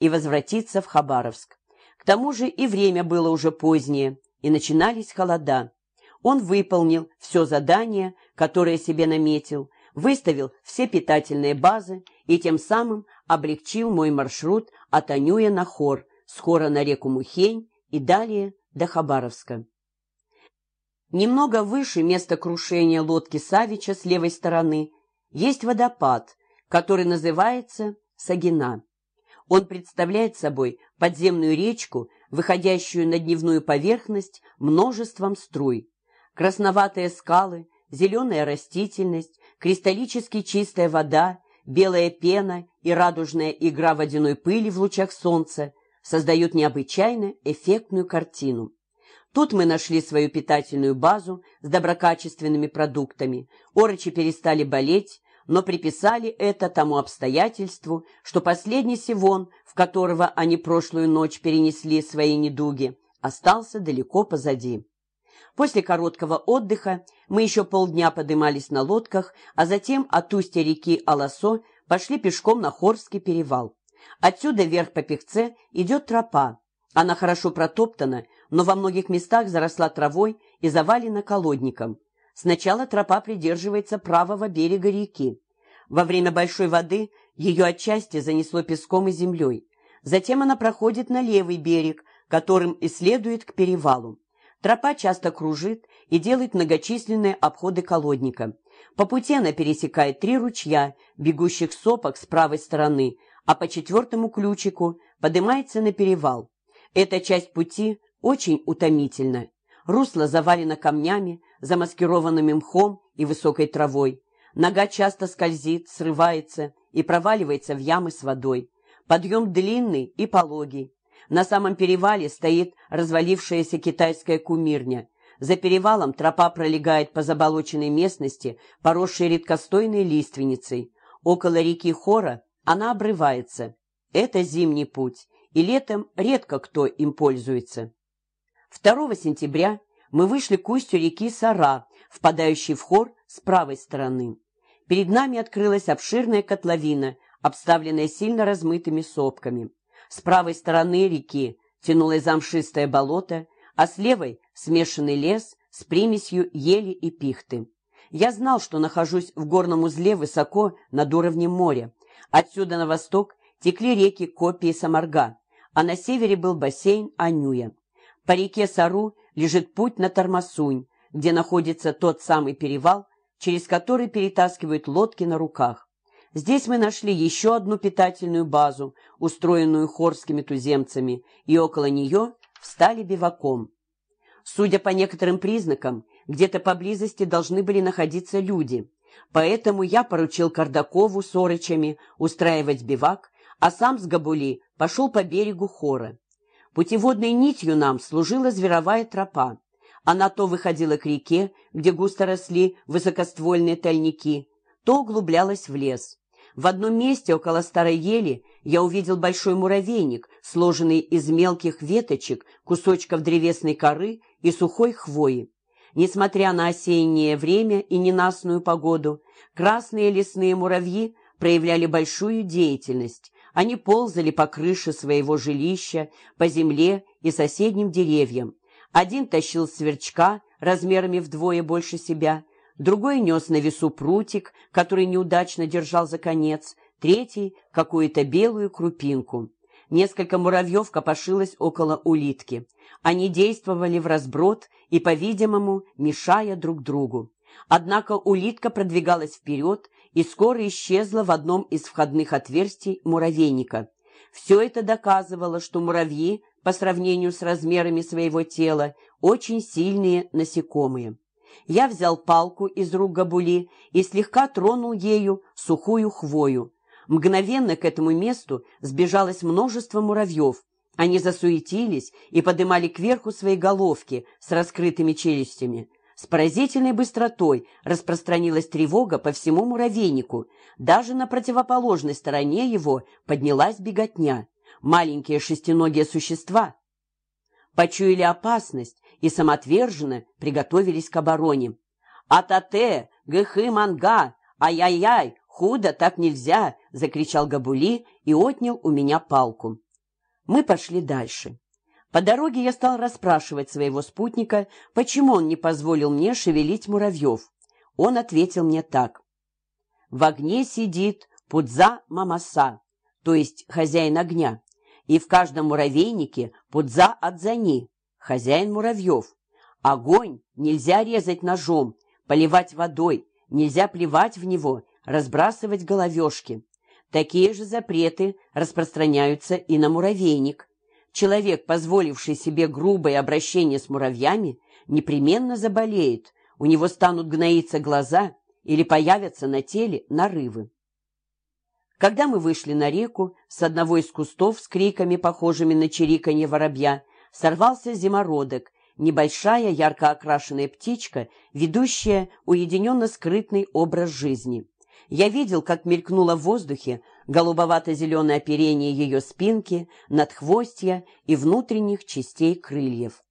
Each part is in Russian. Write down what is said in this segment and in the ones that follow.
и возвратиться в Хабаровск. К тому же и время было уже позднее, и начинались холода. Он выполнил все задание, которое себе наметил, выставил все питательные базы и тем самым облегчил мой маршрут от Анюя на Хор, с Хора на реку Мухень и далее до Хабаровска. Немного выше места крушения лодки Савича с левой стороны есть водопад, который называется Сагина. Он представляет собой подземную речку, выходящую на дневную поверхность множеством струй. Красноватые скалы, зеленая растительность, кристаллически чистая вода, белая пена и радужная игра водяной пыли в лучах солнца создают необычайно эффектную картину. Тут мы нашли свою питательную базу с доброкачественными продуктами. Орочи перестали болеть, но приписали это тому обстоятельству, что последний Сивон, в которого они прошлую ночь перенесли свои недуги, остался далеко позади. После короткого отдыха мы еще полдня подымались на лодках, а затем от устья реки Аласо пошли пешком на Хорский перевал. Отсюда вверх по Пехце идет тропа. Она хорошо протоптана, но во многих местах заросла травой и завалена колодником. Сначала тропа придерживается правого берега реки. Во время большой воды ее отчасти занесло песком и землей. Затем она проходит на левый берег, которым и следует к перевалу. Тропа часто кружит и делает многочисленные обходы колодника. По пути она пересекает три ручья, бегущих сопок с правой стороны, а по четвертому ключику поднимается на перевал. Эта часть пути очень утомительна. Русло завалено камнями, замаскированными мхом и высокой травой. Нога часто скользит, срывается и проваливается в ямы с водой. Подъем длинный и пологий. На самом перевале стоит развалившаяся китайская кумирня. За перевалом тропа пролегает по заболоченной местности, поросшей редкостойной лиственницей. Около реки Хора она обрывается. Это зимний путь, и летом редко кто им пользуется. 2 сентября мы вышли к устью реки Сара, впадающей в хор с правой стороны. Перед нами открылась обширная котловина, обставленная сильно размытыми сопками. С правой стороны реки тянулось замшистое болото, а с левой — смешанный лес с примесью ели и пихты. Я знал, что нахожусь в горном узле высоко над уровнем моря. Отсюда на восток текли реки Копи и Самарга, а на севере был бассейн Анюя. По реке Сару лежит путь на Тормосунь, где находится тот самый перевал, через который перетаскивают лодки на руках. Здесь мы нашли еще одну питательную базу, устроенную хорскими туземцами, и около нее встали биваком. Судя по некоторым признакам, где-то поблизости должны были находиться люди. Поэтому я поручил Кардакову с Орычами устраивать бивак, а сам с Габули пошел по берегу хора. Путеводной нитью нам служила зверовая тропа. Она то выходила к реке, где густо росли высокоствольные тальники, то углублялась в лес. В одном месте около старой ели я увидел большой муравейник, сложенный из мелких веточек, кусочков древесной коры и сухой хвои. Несмотря на осеннее время и ненастную погоду, красные лесные муравьи проявляли большую деятельность. Они ползали по крыше своего жилища, по земле и соседним деревьям. Один тащил сверчка размерами вдвое больше себя, другой нес на весу прутик, который неудачно держал за конец, третий — какую-то белую крупинку. Несколько муравьев копошилось около улитки. Они действовали в разброд и, по-видимому, мешая друг другу. Однако улитка продвигалась вперед и скоро исчезла в одном из входных отверстий муравейника. Все это доказывало, что муравьи, по сравнению с размерами своего тела, очень сильные насекомые. Я взял палку из рук Габули и слегка тронул ею сухую хвою. Мгновенно к этому месту сбежалось множество муравьев. Они засуетились и подымали кверху свои головки с раскрытыми челюстями. С поразительной быстротой распространилась тревога по всему муравейнику. Даже на противоположной стороне его поднялась беготня. Маленькие шестиногие существа почуяли опасность и самоотверженно приготовились к обороне. «Атате! Гхы манга! Ай-яй-яй! Худо так нельзя!» — закричал Габули и отнял у меня палку. Мы пошли дальше. По дороге я стал расспрашивать своего спутника, почему он не позволил мне шевелить муравьев. Он ответил мне так. «В огне сидит Пудза Мамаса, то есть хозяин огня, и в каждом муравейнике Пудза Адзани, хозяин муравьев. Огонь нельзя резать ножом, поливать водой, нельзя плевать в него, разбрасывать головешки. Такие же запреты распространяются и на муравейник. Человек, позволивший себе грубое обращение с муравьями, непременно заболеет, у него станут гноиться глаза или появятся на теле нарывы. Когда мы вышли на реку, с одного из кустов с криками, похожими на чириканье воробья, сорвался зимородок, небольшая ярко окрашенная птичка, ведущая уединенно скрытный образ жизни. Я видел, как мелькнуло в воздухе голубовато-зеленое оперение ее спинки, надхвостья и внутренних частей крыльев.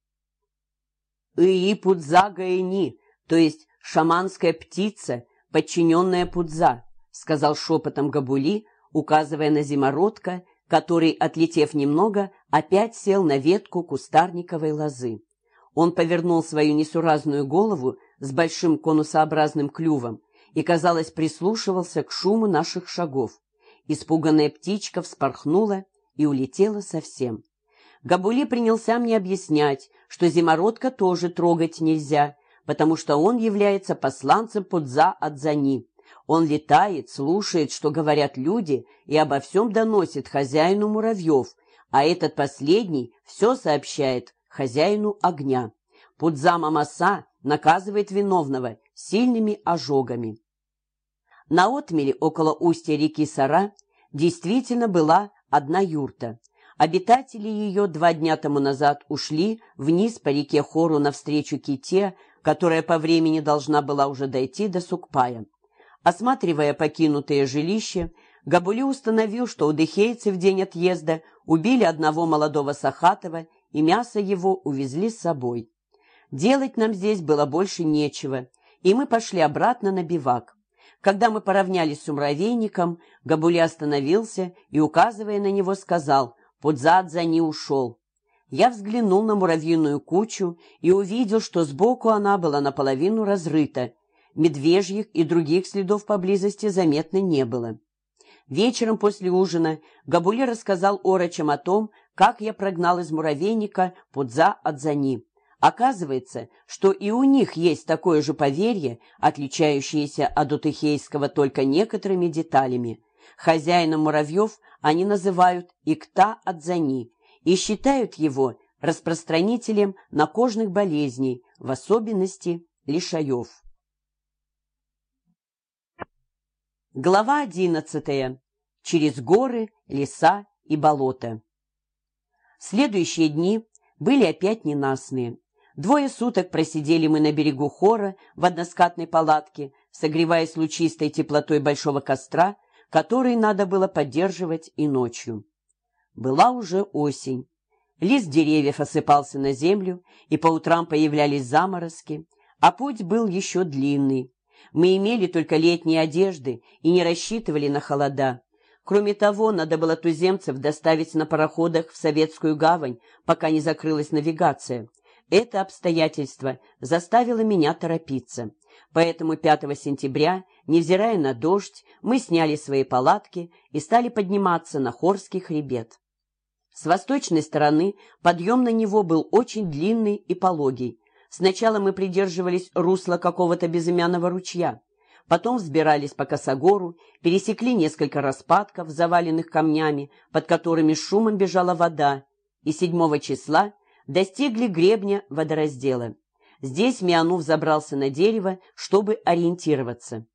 «Ии Пудза Гаэни», то есть шаманская птица, подчиненная Пудза, сказал шепотом Габули, указывая на зимородка, который, отлетев немного, опять сел на ветку кустарниковой лозы. Он повернул свою несуразную голову с большим конусообразным клювом и, казалось, прислушивался к шуму наших шагов. Испуганная птичка вспорхнула и улетела совсем. Габули принялся мне объяснять, что зимородка тоже трогать нельзя, потому что он является посланцем Пудза Адзани. Он летает, слушает, что говорят люди, и обо всем доносит хозяину муравьев, а этот последний все сообщает хозяину огня. Пудза Мамаса наказывает виновного сильными ожогами. На отмеле около устья реки Сара действительно была одна юрта. Обитатели ее два дня тому назад ушли вниз по реке Хору навстречу ките, которая по времени должна была уже дойти до Сукпая. Осматривая покинутое жилище, Габули установил, что у дыхейцы в день отъезда убили одного молодого Сахатова и мясо его увезли с собой. Делать нам здесь было больше нечего, и мы пошли обратно на бивак. Когда мы поравнялись с муравейником, Габули остановился и, указывая на него, сказал «Пудзадза не ушел». Я взглянул на муравьиную кучу и увидел, что сбоку она была наполовину разрыта. Медвежьих и других следов поблизости заметно не было. Вечером после ужина Габули рассказал орочам о том, как я прогнал из муравейника Пудза Адзани. Оказывается, что и у них есть такое же поверье, отличающееся от утыхейского только некоторыми деталями. Хозяином муравьев они называют Икта Адзани и считают его распространителем накожных болезней, в особенности лишаев. Глава одиннадцатая. Через горы, леса и болота. Следующие дни были опять ненастные. Двое суток просидели мы на берегу хора в односкатной палатке, согреваясь лучистой теплотой большого костра, который надо было поддерживать и ночью. Была уже осень. Лист деревьев осыпался на землю, и по утрам появлялись заморозки, а путь был еще длинный. Мы имели только летние одежды и не рассчитывали на холода. Кроме того, надо было туземцев доставить на пароходах в Советскую гавань, пока не закрылась навигация – это обстоятельство заставило меня торопиться. Поэтому 5 сентября, невзирая на дождь, мы сняли свои палатки и стали подниматься на Хорский хребет. С восточной стороны подъем на него был очень длинный и пологий. Сначала мы придерживались русла какого-то безымянного ручья. Потом взбирались по косогору, пересекли несколько распадков, заваленных камнями, под которыми шумом бежала вода, и 7 числа достигли гребня водораздела. Здесь Мианув забрался на дерево, чтобы ориентироваться.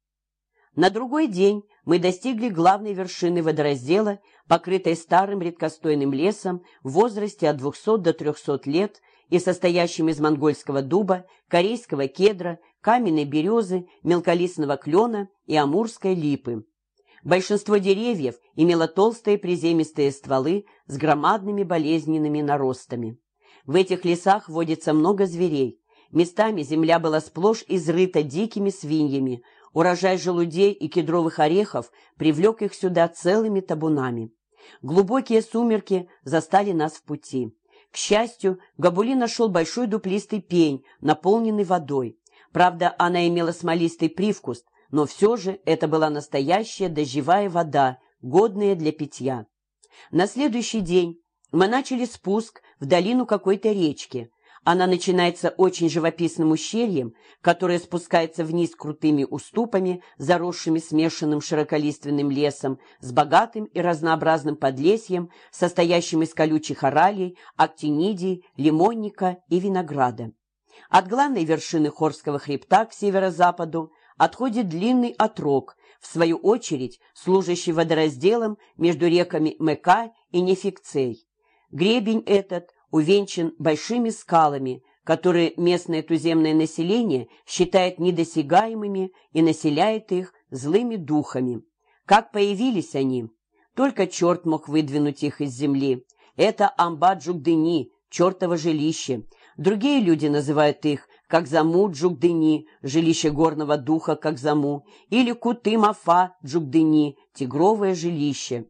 На другой день мы достигли главной вершины водораздела, покрытой старым редкостойным лесом в возрасте от 200 до 300 лет и состоящим из монгольского дуба, корейского кедра, каменной березы, мелколистного клена и амурской липы. Большинство деревьев имело толстые приземистые стволы с громадными болезненными наростами. В этих лесах водится много зверей. Местами земля была сплошь изрыта дикими свиньями. Урожай желудей и кедровых орехов привлек их сюда целыми табунами. Глубокие сумерки застали нас в пути. К счастью, Габули нашел большой дуплистый пень, наполненный водой. Правда, она имела смолистый привкус, но все же это была настоящая дождевая вода, годная для питья. На следующий день мы начали спуск в долину какой-то речки. Она начинается очень живописным ущельем, которое спускается вниз крутыми уступами, заросшими смешанным широколиственным лесом, с богатым и разнообразным подлесьем, состоящим из колючих оралей, актинидий, лимонника и винограда. От главной вершины Хорского хребта к северо-западу отходит длинный отрог, в свою очередь служащий водоразделом между реками Мека и Нефикцей. Гребень этот увенчан большими скалами, которые местное туземное население считает недосягаемыми и населяет их злыми духами. Как появились они? Только черт мог выдвинуть их из земли. Это Амбаджугдыни, чертово жилище. Другие люди называют их как заму Джугдыни, жилище горного духа как заму, или Куты-Мафа Джугдыни, тигровое жилище.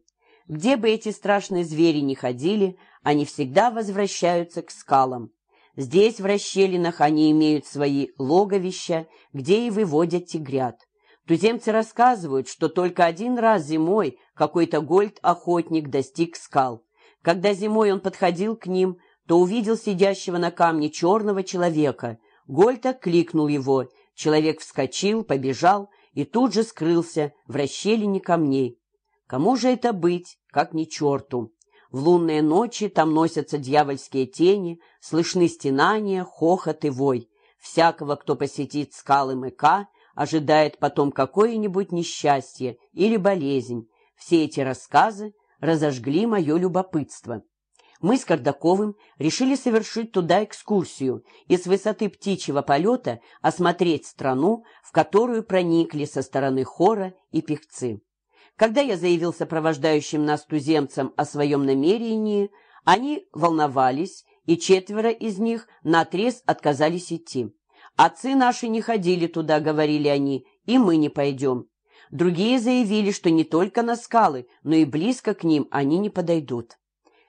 Где бы эти страшные звери ни ходили, они всегда возвращаются к скалам. Здесь, в расщелинах, они имеют свои логовища, где и выводят тигрят. Туземцы рассказывают, что только один раз зимой какой-то гольд-охотник достиг скал. Когда зимой он подходил к ним, то увидел сидящего на камне черного человека. Гольд окликнул его. Человек вскочил, побежал и тут же скрылся в расщелине камней. Кому же это быть, как не черту? В лунные ночи там носятся дьявольские тени, слышны стенания, хохот и вой. Всякого, кто посетит скалы Мэка, ожидает потом какое-нибудь несчастье или болезнь. Все эти рассказы разожгли мое любопытство. Мы с Кардаковым решили совершить туда экскурсию и с высоты птичьего полета осмотреть страну, в которую проникли со стороны хора и певцы. Когда я заявил сопровождающим нас туземцам о своем намерении, они волновались, и четверо из них наотрез отказались идти. «Отцы наши не ходили туда», — говорили они, — «и мы не пойдем». Другие заявили, что не только на скалы, но и близко к ним они не подойдут.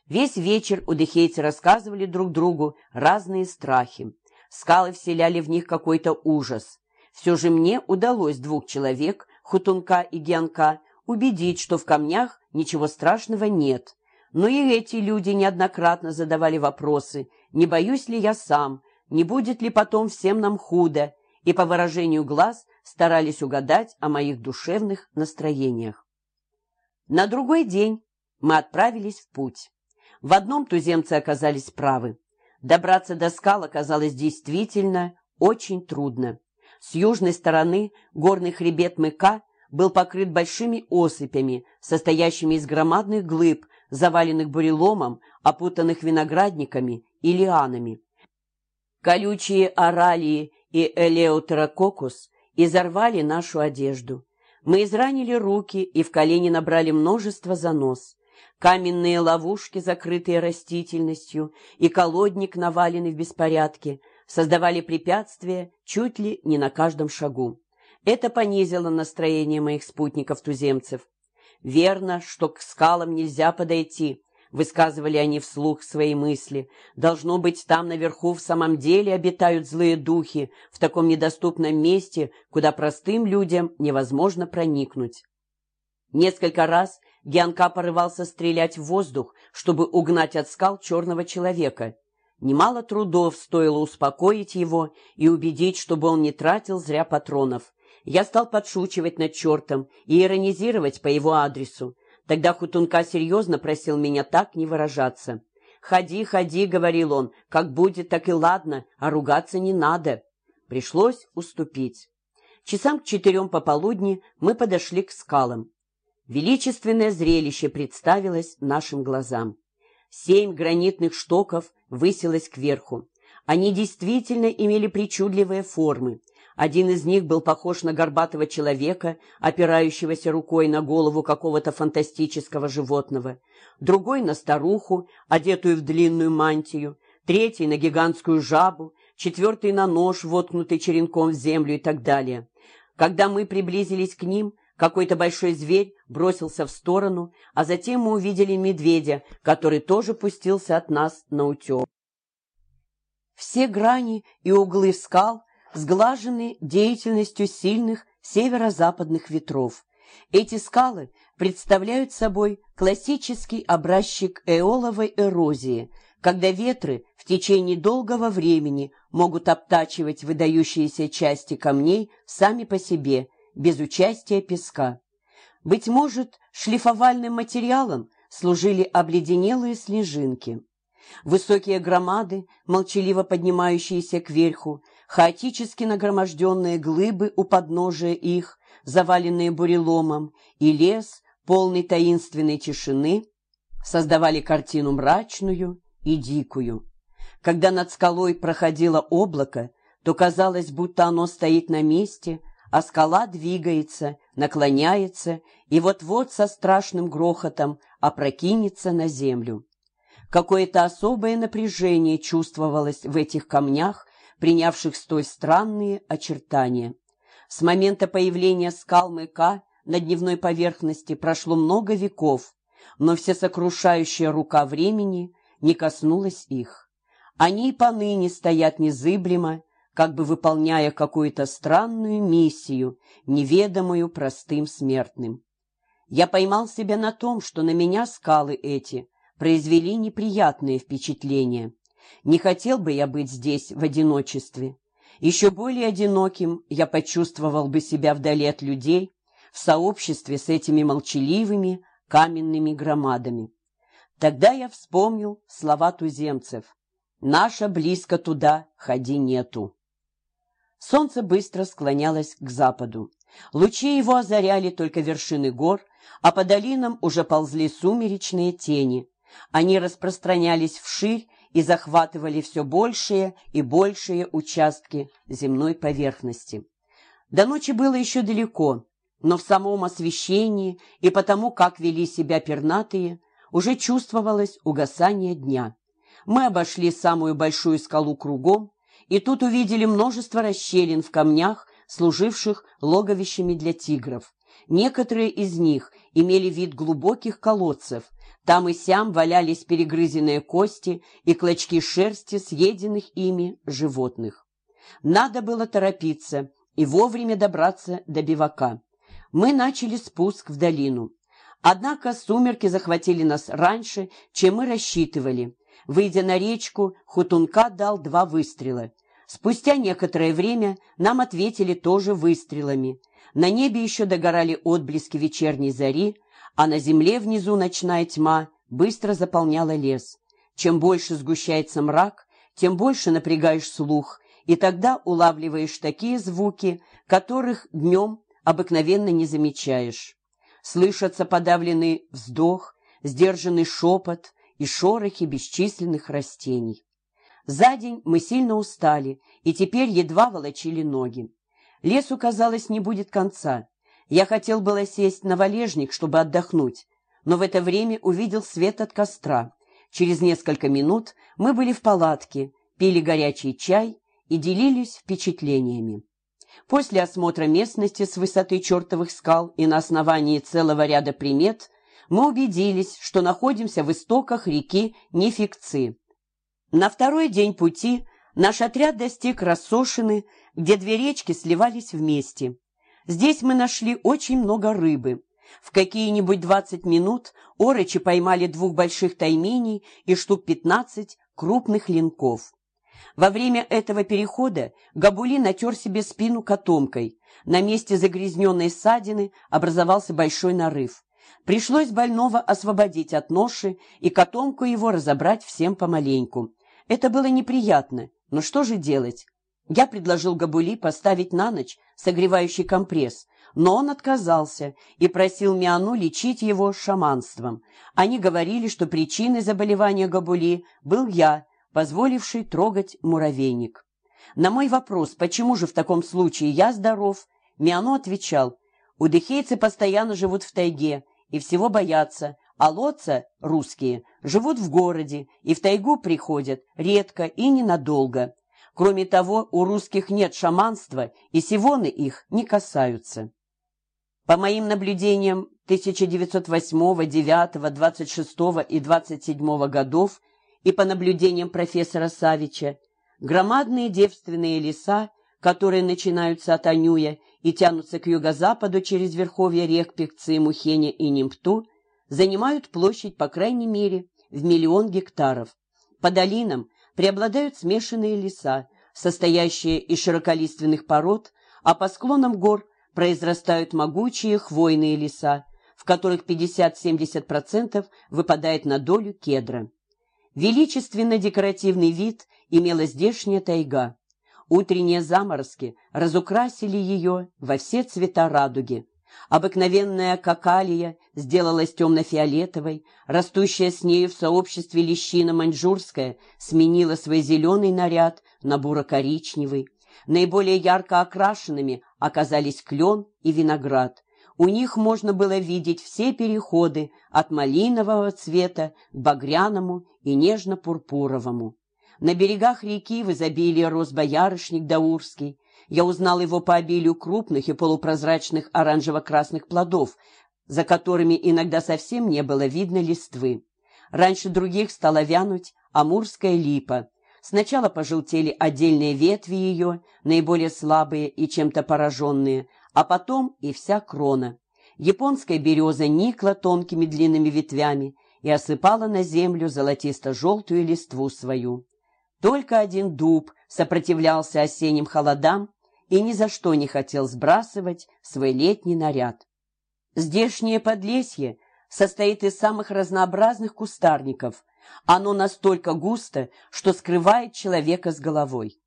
Весь вечер удыхейцы рассказывали друг другу разные страхи. Скалы вселяли в них какой-то ужас. Все же мне удалось двух человек, Хутунка и Гианка, убедить, что в камнях ничего страшного нет. Но и эти люди неоднократно задавали вопросы, не боюсь ли я сам, не будет ли потом всем нам худо, и по выражению глаз старались угадать о моих душевных настроениях. На другой день мы отправились в путь. В одном туземцы оказались правы. Добраться до скал оказалось действительно очень трудно. С южной стороны горный хребет Мыка был покрыт большими осыпями, состоящими из громадных глыб, заваленных буреломом, опутанных виноградниками и лианами. Колючие оралии и элеутерококус изорвали нашу одежду. Мы изранили руки и в колени набрали множество занос. Каменные ловушки, закрытые растительностью, и колодник, наваленный в беспорядке, создавали препятствия чуть ли не на каждом шагу. Это понизило настроение моих спутников-туземцев. «Верно, что к скалам нельзя подойти», — высказывали они вслух свои мысли. «Должно быть, там наверху в самом деле обитают злые духи, в таком недоступном месте, куда простым людям невозможно проникнуть». Несколько раз Гианка порывался стрелять в воздух, чтобы угнать от скал черного человека. Немало трудов стоило успокоить его и убедить, чтобы он не тратил зря патронов. Я стал подшучивать над чертом и иронизировать по его адресу. Тогда Хутунка серьезно просил меня так не выражаться. «Ходи, ходи», — говорил он, — «как будет, так и ладно, а ругаться не надо». Пришлось уступить. Часам к четырем пополудни мы подошли к скалам. Величественное зрелище представилось нашим глазам. Семь гранитных штоков высилось кверху. Они действительно имели причудливые формы. Один из них был похож на горбатого человека, опирающегося рукой на голову какого-то фантастического животного, другой — на старуху, одетую в длинную мантию, третий — на гигантскую жабу, четвертый — на нож, воткнутый черенком в землю и так далее. Когда мы приблизились к ним, Какой-то большой зверь бросился в сторону, а затем мы увидели медведя, который тоже пустился от нас на утек. Все грани и углы скал сглажены деятельностью сильных северо-западных ветров. Эти скалы представляют собой классический образчик эоловой эрозии, когда ветры в течение долгого времени могут обтачивать выдающиеся части камней сами по себе, без участия песка. Быть может, шлифовальным материалом служили обледенелые снежинки. Высокие громады, молчаливо поднимающиеся кверху, хаотически нагроможденные глыбы у подножия их, заваленные буреломом, и лес, полный таинственной тишины, создавали картину мрачную и дикую. Когда над скалой проходило облако, то казалось, будто оно стоит на месте, а скала двигается, наклоняется и вот-вот со страшным грохотом опрокинется на землю. Какое-то особое напряжение чувствовалось в этих камнях, принявших столь странные очертания. С момента появления скал Мэка на дневной поверхности прошло много веков, но всесокрушающая рука времени не коснулась их. Они и поныне стоят незыблемо, как бы выполняя какую-то странную миссию, неведомую простым смертным. Я поймал себя на том, что на меня скалы эти произвели неприятные впечатления. Не хотел бы я быть здесь в одиночестве. Еще более одиноким я почувствовал бы себя вдали от людей, в сообществе с этими молчаливыми каменными громадами. Тогда я вспомнил слова туземцев «Наша близко туда, ходи нету». Солнце быстро склонялось к западу. Лучи его озаряли только вершины гор, а по долинам уже ползли сумеречные тени. Они распространялись вширь и захватывали все большие и большие участки земной поверхности. До ночи было еще далеко, но в самом освещении и потому, как вели себя пернатые, уже чувствовалось угасание дня. Мы обошли самую большую скалу кругом, и тут увидели множество расщелин в камнях, служивших логовищами для тигров. Некоторые из них имели вид глубоких колодцев, там и сям валялись перегрызенные кости и клочки шерсти съеденных ими животных. Надо было торопиться и вовремя добраться до бивака. Мы начали спуск в долину. Однако сумерки захватили нас раньше, чем мы рассчитывали. Выйдя на речку, Хутунка дал два выстрела. Спустя некоторое время нам ответили тоже выстрелами. На небе еще догорали отблески вечерней зари, а на земле внизу ночная тьма быстро заполняла лес. Чем больше сгущается мрак, тем больше напрягаешь слух, и тогда улавливаешь такие звуки, которых днем обыкновенно не замечаешь. Слышатся подавленный вздох, сдержанный шепот и шорохи бесчисленных растений. За день мы сильно устали и теперь едва волочили ноги. Лесу, казалось, не будет конца. Я хотел было сесть на валежник, чтобы отдохнуть, но в это время увидел свет от костра. Через несколько минут мы были в палатке, пили горячий чай и делились впечатлениями. После осмотра местности с высоты чертовых скал и на основании целого ряда примет мы убедились, что находимся в истоках реки Нефикцы. На второй день пути наш отряд достиг Рассошины, где две речки сливались вместе. Здесь мы нашли очень много рыбы. В какие-нибудь двадцать минут орочи поймали двух больших тайменей и штук пятнадцать крупных линков. Во время этого перехода Габули натер себе спину котомкой. На месте загрязненной ссадины образовался большой нарыв. Пришлось больного освободить от ноши и котомку его разобрать всем помаленьку. Это было неприятно, но что же делать? Я предложил Габули поставить на ночь согревающий компресс, но он отказался и просил Миану лечить его шаманством. Они говорили, что причиной заболевания Габули был я, позволивший трогать муравейник. На мой вопрос, почему же в таком случае я здоров, Миану отвечал, удыхейцы постоянно живут в тайге и всего боятся, а лодца, русские, живут в городе и в тайгу приходят редко и ненадолго. Кроме того, у русских нет шаманства, и сивоны их не касаются. По моим наблюдениям 1908, 9, 26 и 27 годов и по наблюдениям профессора Савича, громадные девственные леса, которые начинаются от Анюя и тянутся к юго-западу через верховья рек Пекцы, Мухеня и Нимпту, занимают площадь, по крайней мере, в миллион гектаров. По долинам преобладают смешанные леса, состоящие из широколиственных пород, а по склонам гор произрастают могучие хвойные леса, в которых 50-70% выпадает на долю кедра. Величественно-декоративный вид имела здешняя тайга. Утренние заморозки разукрасили ее во все цвета радуги. Обыкновенная какалия сделалась темно-фиолетовой, растущая с нею в сообществе лещина маньчжурская сменила свой зеленый наряд на буро-коричневый. Наиболее ярко окрашенными оказались клен и виноград. У них можно было видеть все переходы от малинового цвета к багряному и нежно-пурпуровому. На берегах реки в изобилии рос боярышник даурский. Я узнал его по обилию крупных и полупрозрачных оранжево-красных плодов, за которыми иногда совсем не было видно листвы. Раньше других стала вянуть амурская липа. Сначала пожелтели отдельные ветви ее, наиболее слабые и чем-то пораженные, а потом и вся крона. Японская береза никла тонкими длинными ветвями и осыпала на землю золотисто-желтую листву свою. Только один дуб сопротивлялся осенним холодам и ни за что не хотел сбрасывать свой летний наряд. Здешнее подлесье состоит из самых разнообразных кустарников. Оно настолько густо, что скрывает человека с головой.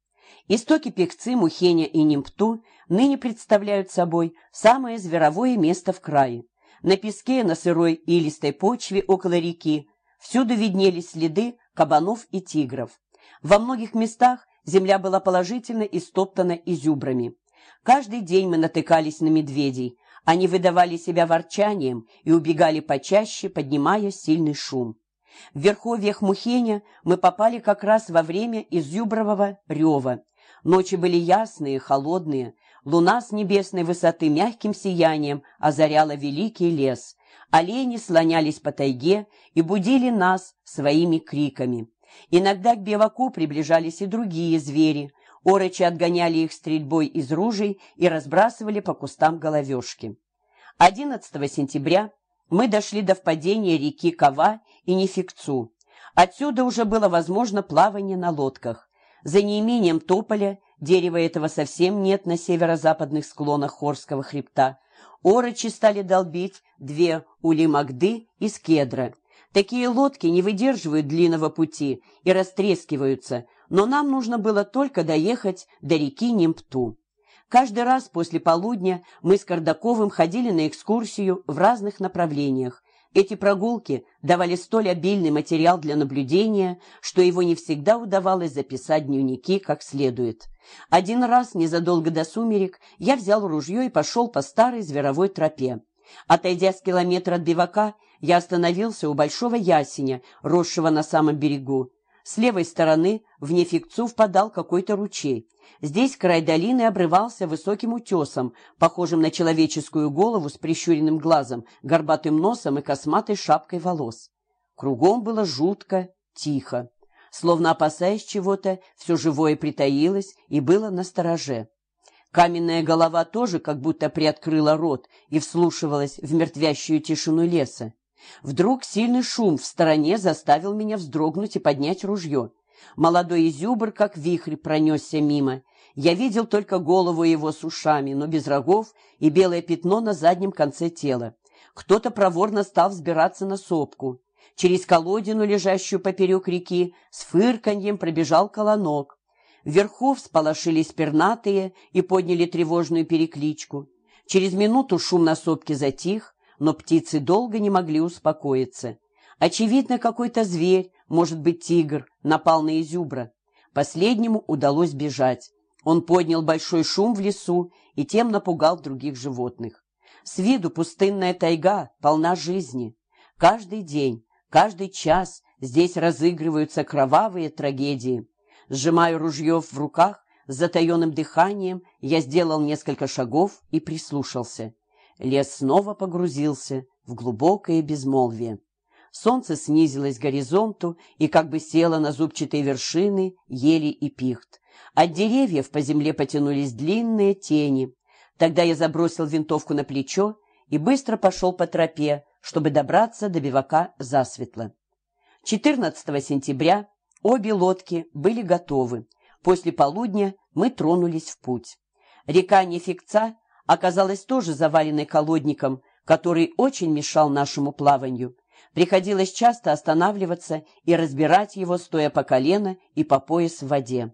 Истоки Пекцы, Мухеня и Нимпту ныне представляют собой самое зверовое место в крае. На песке, на сырой и листой почве около реки всюду виднелись следы кабанов и тигров. Во многих местах земля была положительно истоптана изюбрами. Каждый день мы натыкались на медведей. Они выдавали себя ворчанием и убегали почаще, поднимая сильный шум. В верховьях Мухеня мы попали как раз во время изюбрового рева. Ночи были ясные, холодные. Луна с небесной высоты мягким сиянием озаряла великий лес. Олени слонялись по тайге и будили нас своими криками. Иногда к биваку приближались и другие звери. Орочи отгоняли их стрельбой из ружей и разбрасывали по кустам головешки. 11 сентября мы дошли до впадения реки Кава и Нефикцу. Отсюда уже было возможно плавание на лодках. За неимением тополя, дерева этого совсем нет на северо-западных склонах Хорского хребта, орочи стали долбить две улимагды из кедра. Такие лодки не выдерживают длинного пути и растрескиваются, но нам нужно было только доехать до реки Немпту. Каждый раз после полудня мы с Кардаковым ходили на экскурсию в разных направлениях. Эти прогулки давали столь обильный материал для наблюдения, что его не всегда удавалось записать дневники как следует. Один раз, незадолго до сумерек, я взял ружье и пошел по старой зверовой тропе. Отойдя с километра от бивака, я остановился у большого ясеня, росшего на самом берегу. С левой стороны в Нефикцу впадал какой-то ручей. Здесь край долины обрывался высоким утесом, похожим на человеческую голову с прищуренным глазом, горбатым носом и косматой шапкой волос. Кругом было жутко, тихо. Словно опасаясь чего-то, все живое притаилось и было на стороже. Каменная голова тоже как будто приоткрыла рот и вслушивалась в мертвящую тишину леса. Вдруг сильный шум в стороне заставил меня вздрогнуть и поднять ружье. Молодой изюбр, как вихрь, пронесся мимо. Я видел только голову его с ушами, но без рогов и белое пятно на заднем конце тела. Кто-то проворно стал взбираться на сопку. Через колодину, лежащую поперек реки, с фырканьем пробежал колонок. Вверху всполошились пернатые и подняли тревожную перекличку. Через минуту шум на сопке затих, но птицы долго не могли успокоиться. Очевидно, какой-то зверь, может быть, тигр, напал на изюбра. Последнему удалось бежать. Он поднял большой шум в лесу и тем напугал других животных. С виду пустынная тайга полна жизни. Каждый день, каждый час здесь разыгрываются кровавые трагедии. Сжимая ружье в руках, с затаенным дыханием, я сделал несколько шагов и прислушался. Лес снова погрузился в глубокое безмолвие. Солнце снизилось к горизонту и как бы село на зубчатые вершины ели и пихт. От деревьев по земле потянулись длинные тени. Тогда я забросил винтовку на плечо и быстро пошел по тропе, чтобы добраться до бивака засветло. 14 сентября обе лодки были готовы. После полудня мы тронулись в путь. Река Нефикца оказалась тоже заваленной колодником, который очень мешал нашему плаванию. Приходилось часто останавливаться и разбирать его, стоя по колено и по пояс в воде.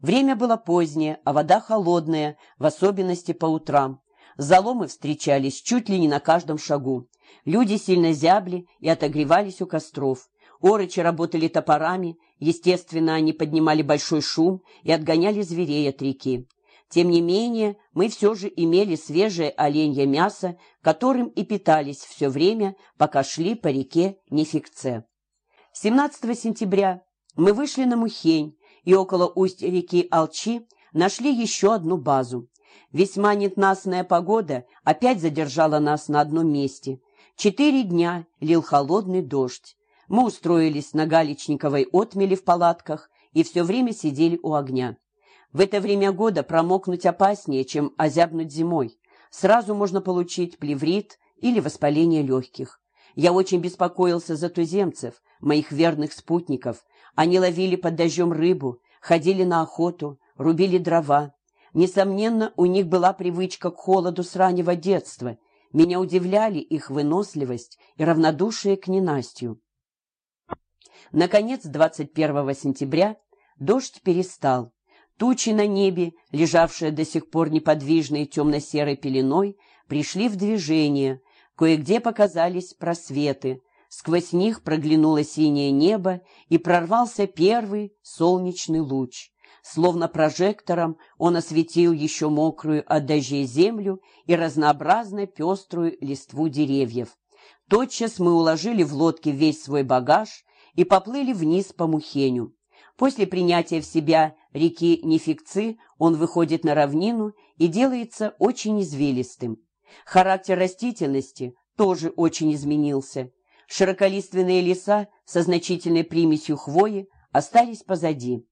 Время было позднее, а вода холодная, в особенности по утрам. Заломы встречались чуть ли не на каждом шагу. Люди сильно зябли и отогревались у костров. Орычи работали топорами, естественно, они поднимали большой шум и отгоняли зверей от реки. Тем не менее, мы все же имели свежее оленье мясо, которым и питались все время, пока шли по реке Нефикце. 17 сентября мы вышли на Мухень и около устья реки Алчи нашли еще одну базу. Весьма нетнастная погода опять задержала нас на одном месте. Четыре дня лил холодный дождь. Мы устроились на галечниковой отмели в палатках и все время сидели у огня. В это время года промокнуть опаснее, чем озябнуть зимой. Сразу можно получить плеврит или воспаление легких. Я очень беспокоился за туземцев, моих верных спутников. Они ловили под дождем рыбу, ходили на охоту, рубили дрова. Несомненно, у них была привычка к холоду с раннего детства. Меня удивляли их выносливость и равнодушие к ненастью. Наконец, 21 сентября дождь перестал. Тучи на небе, лежавшие до сих пор неподвижной темно-серой пеленой, пришли в движение, кое-где показались просветы. Сквозь них проглянуло синее небо, и прорвался первый солнечный луч. Словно прожектором он осветил еще мокрую от дождей землю и разнообразно пеструю листву деревьев. Тотчас мы уложили в лодке весь свой багаж и поплыли вниз по Мухеню. После принятия в себя реки Нефикцы он выходит на равнину и делается очень извилистым. Характер растительности тоже очень изменился. Широколиственные леса со значительной примесью хвои остались позади.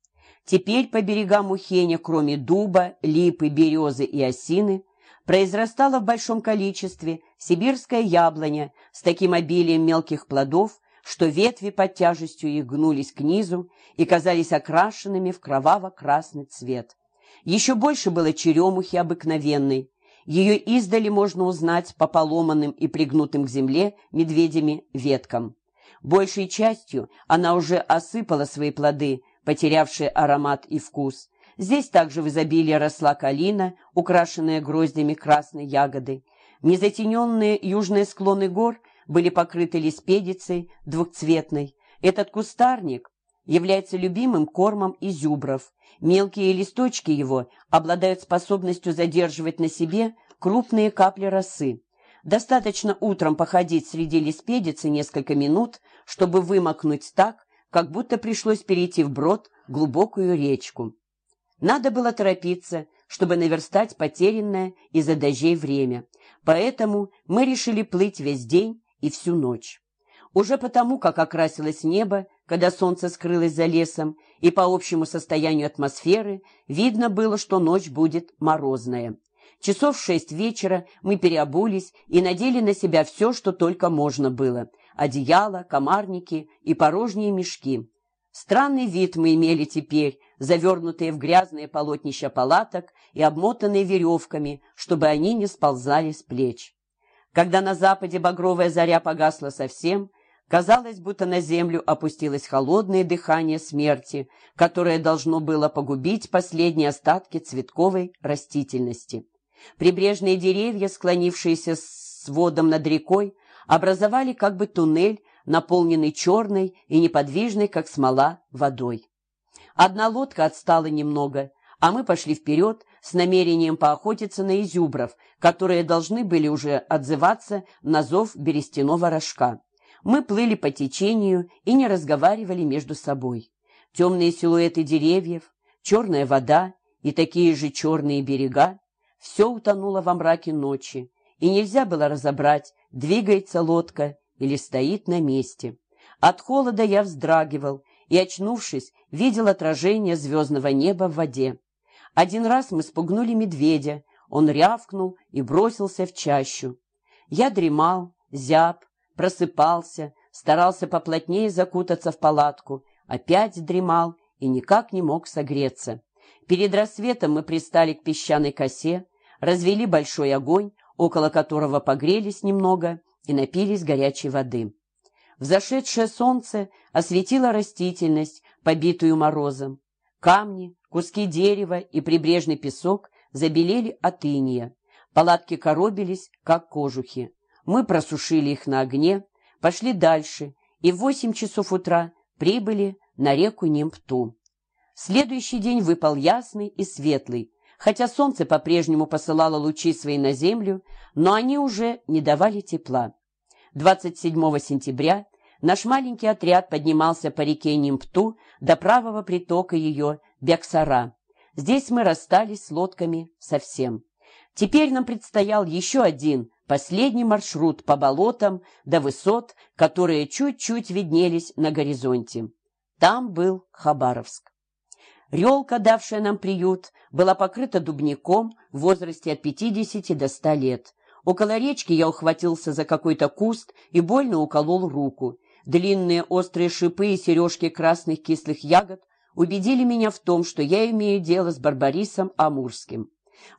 Теперь по берегам Ухеня, кроме дуба, липы, березы и осины, произрастала в большом количестве сибирская яблоня с таким обилием мелких плодов, что ветви под тяжестью их гнулись к низу и казались окрашенными в кроваво-красный цвет. Еще больше было черемухи обыкновенной. Ее издали можно узнать по поломанным и пригнутым к земле медведями веткам. Большей частью она уже осыпала свои плоды, потерявшие аромат и вкус. Здесь также в изобилии росла калина, украшенная гроздями красной ягоды. Незатененные южные склоны гор – были покрыты лиспедицей двухцветной. Этот кустарник является любимым кормом изюбров. Мелкие листочки его обладают способностью задерживать на себе крупные капли росы. Достаточно утром походить среди лиспедицы несколько минут, чтобы вымокнуть так, как будто пришлось перейти вброд глубокую речку. Надо было торопиться, чтобы наверстать потерянное из-за дождей время. Поэтому мы решили плыть весь день и всю ночь. Уже потому, как окрасилось небо, когда солнце скрылось за лесом, и по общему состоянию атмосферы, видно было, что ночь будет морозная. Часов шесть вечера мы переобулись и надели на себя все, что только можно было – одеяло, комарники и порожние мешки. Странный вид мы имели теперь, завернутые в грязные полотнища палаток и обмотанные веревками, чтобы они не сползали с плеч. Когда на западе багровая заря погасла совсем, казалось, будто на землю опустилось холодное дыхание смерти, которое должно было погубить последние остатки цветковой растительности. Прибрежные деревья, склонившиеся с водом над рекой, образовали как бы туннель, наполненный черной и неподвижной, как смола, водой. Одна лодка отстала немного, а мы пошли вперед с намерением поохотиться на изюбров, которые должны были уже отзываться на зов берестяного рожка. Мы плыли по течению и не разговаривали между собой. Темные силуэты деревьев, черная вода и такие же черные берега — все утонуло во мраке ночи, и нельзя было разобрать, двигается лодка или стоит на месте. От холода я вздрагивал и, очнувшись, видел отражение звездного неба в воде. Один раз мы спугнули медведя, он рявкнул и бросился в чащу. Я дремал, зяб, просыпался, старался поплотнее закутаться в палатку, опять дремал и никак не мог согреться. Перед рассветом мы пристали к песчаной косе, развели большой огонь, около которого погрелись немного и напились горячей воды. Взошедшее солнце осветило растительность, побитую морозом. Камни, куски дерева и прибрежный песок забелели от иния. Палатки коробились, как кожухи. Мы просушили их на огне, пошли дальше и в восемь часов утра прибыли на реку Немпту. Следующий день выпал ясный и светлый, хотя солнце по-прежнему посылало лучи свои на землю, но они уже не давали тепла. 27 сентября наш маленький отряд поднимался по реке Нимпту до правого притока ее Бяксара. Здесь мы расстались с лодками совсем. Теперь нам предстоял еще один, последний маршрут по болотам до высот, которые чуть-чуть виднелись на горизонте. Там был Хабаровск. Релка, давшая нам приют, была покрыта дубняком в возрасте от 50 до 100 лет. Около речки я ухватился за какой-то куст и больно уколол руку. Длинные острые шипы и сережки красных кислых ягод убедили меня в том, что я имею дело с Барбарисом Амурским.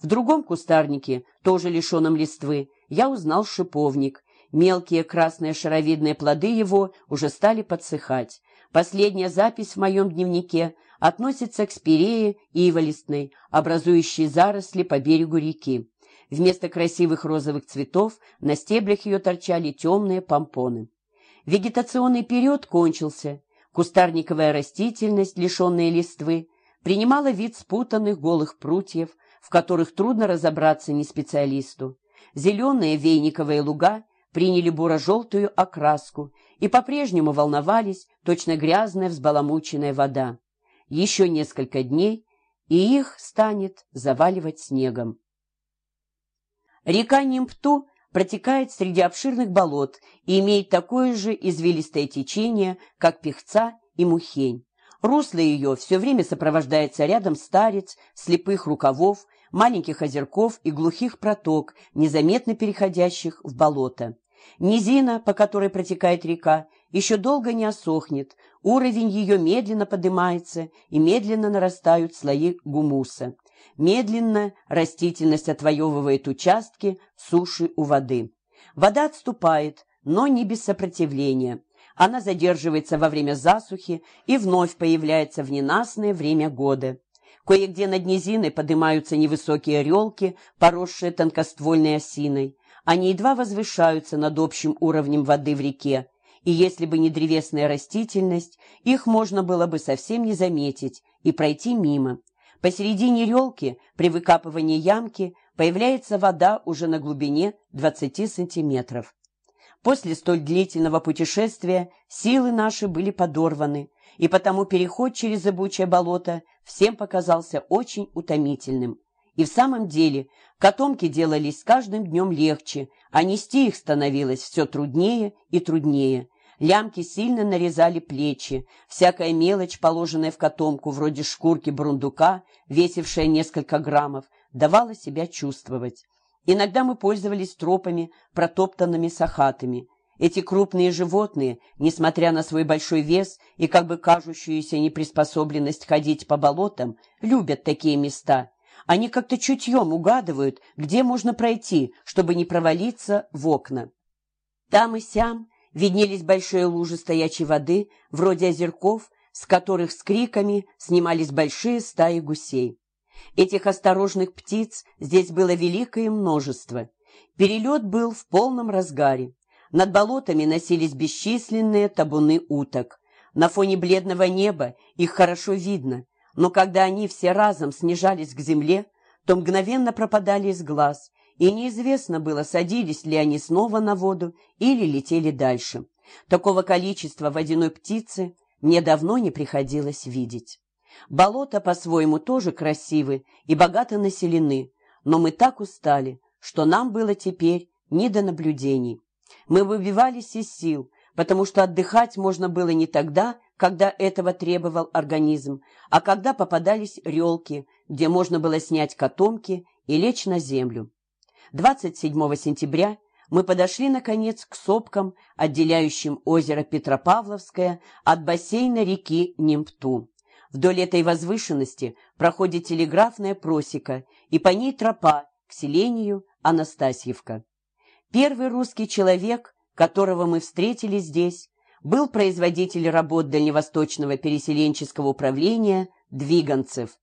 В другом кустарнике, тоже лишенном листвы, я узнал шиповник. Мелкие красные шаровидные плоды его уже стали подсыхать. Последняя запись в моем дневнике относится к спирее иволистной, образующей заросли по берегу реки. Вместо красивых розовых цветов на стеблях ее торчали темные помпоны. Вегетационный период кончился. Кустарниковая растительность, лишенная листвы, принимала вид спутанных голых прутьев, в которых трудно разобраться не специалисту. Зеленые вейниковые луга приняли буро-желтую окраску и по-прежнему волновались, точно грязная взбаламученная вода. Еще несколько дней, и их станет заваливать снегом. Река Нимпту протекает среди обширных болот и имеет такое же извилистое течение, как Пехца и Мухень. Русло ее все время сопровождается рядом старец, слепых рукавов, маленьких озерков и глухих проток, незаметно переходящих в болото. Низина, по которой протекает река, еще долго не осохнет, уровень ее медленно поднимается и медленно нарастают слои гумуса. Медленно растительность отвоевывает участки суши у воды. Вода отступает, но не без сопротивления. Она задерживается во время засухи и вновь появляется в ненастное время года. Кое-где над низиной поднимаются невысокие орелки, поросшие тонкоствольной осиной. Они едва возвышаются над общим уровнем воды в реке, и если бы не древесная растительность, их можно было бы совсем не заметить и пройти мимо. Посередине релки, при выкапывании ямки, появляется вода уже на глубине 20 сантиметров. После столь длительного путешествия силы наши были подорваны, и потому переход через зыбучее болото всем показался очень утомительным. И в самом деле котомки делались с каждым днем легче, а нести их становилось все труднее и труднее. Лямки сильно нарезали плечи, всякая мелочь, положенная в котомку, вроде шкурки брундука, весившая несколько граммов, давала себя чувствовать. Иногда мы пользовались тропами, протоптанными сахатами. Эти крупные животные, несмотря на свой большой вес и как бы кажущуюся неприспособленность ходить по болотам, любят такие места. Они как-то чутьем угадывают, где можно пройти, чтобы не провалиться в окна. Там и сям виднелись большие лужи стоячей воды, вроде озерков, с которых с криками снимались большие стаи гусей. Этих осторожных птиц здесь было великое множество. Перелет был в полном разгаре. Над болотами носились бесчисленные табуны уток. На фоне бледного неба их хорошо видно, но когда они все разом снижались к земле, то мгновенно пропадали из глаз, и неизвестно было, садились ли они снова на воду или летели дальше. Такого количества водяной птицы мне давно не приходилось видеть. Болота по-своему тоже красивы и богато населены, но мы так устали, что нам было теперь не до наблюдений. Мы выбивались из сил, потому что отдыхать можно было не тогда, когда этого требовал организм, а когда попадались релки, где можно было снять котомки и лечь на землю. 27 сентября мы подошли, наконец, к сопкам, отделяющим озеро Петропавловское от бассейна реки Немпту. Вдоль этой возвышенности проходит телеграфная просека, и по ней тропа к селению Анастасьевка. Первый русский человек, которого мы встретили здесь, был производитель работ Дальневосточного переселенческого управления Двиганцев.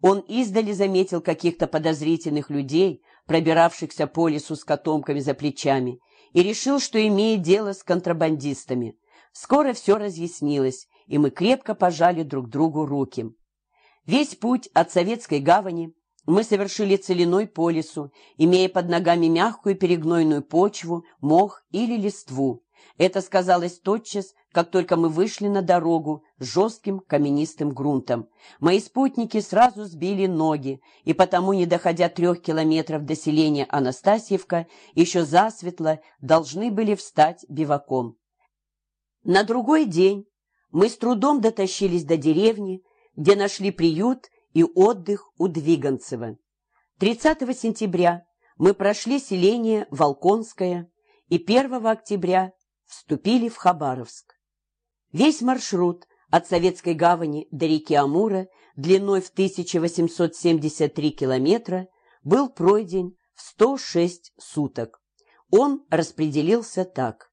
Он издали заметил каких-то подозрительных людей, пробиравшихся по лесу с котомками за плечами, и решил, что имеет дело с контрабандистами. Скоро все разъяснилось, и мы крепко пожали друг другу руки. Весь путь от Советской гавани мы совершили целиной по лесу, имея под ногами мягкую перегнойную почву, мох или листву. Это сказалось тотчас, как только мы вышли на дорогу с жестким каменистым грунтом. Мои спутники сразу сбили ноги, и потому, не доходя трех километров до селения Анастасьевка, еще засветло должны были встать биваком. На другой день мы с трудом дотащились до деревни, где нашли приют и отдых у Двиганцева. 30 сентября мы прошли селение Волконское и 1 октября вступили в Хабаровск. Весь маршрут от Советской гавани до реки Амура длиной в 1873 километра был пройден в 106 суток. Он распределился так.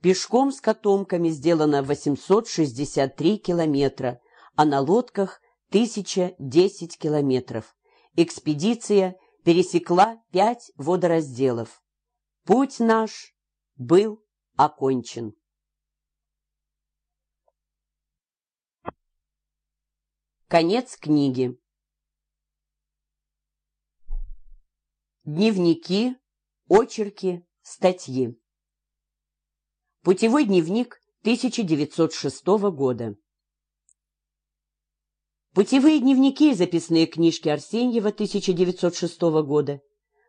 Пешком с котомками сделано 863 километра, а на лодках 1010 километров. Экспедиция пересекла пять водоразделов. Путь наш был окончен. Конец книги. Дневники, очерки, статьи. Путевой дневник 1906 года. Путевые дневники и записные книжки Арсеньева 1906 года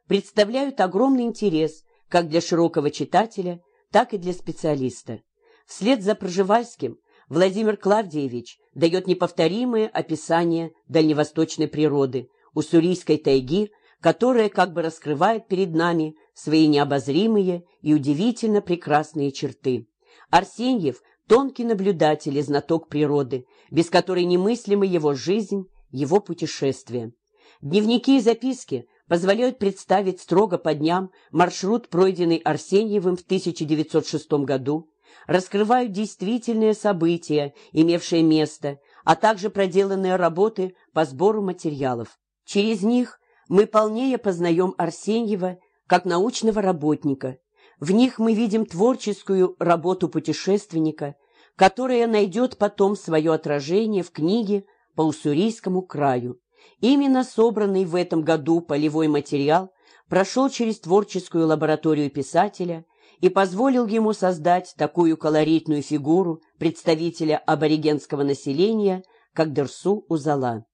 представляют огромный интерес как для широкого читателя, так и для специалиста. Вслед за Проживальским Владимир Клавдиевич дает неповторимое описание дальневосточной природы, уссурийской тайги, которая как бы раскрывает перед нами свои необозримые и удивительно прекрасные черты. Арсеньев – тонкий наблюдатель и знаток природы, без которой немыслима его жизнь, его путешествия. Дневники и записки позволяют представить строго по дням маршрут, пройденный Арсеньевым в 1906 году, раскрывают действительные события, имевшие место, а также проделанные работы по сбору материалов. Через них мы полнее познаем Арсеньева как научного работника. В них мы видим творческую работу путешественника, которая найдет потом свое отражение в книге по Уссурийскому краю. Именно собранный в этом году полевой материал прошел через творческую лабораторию писателя и позволил ему создать такую колоритную фигуру представителя аборигенского населения, как Дерсу Узала.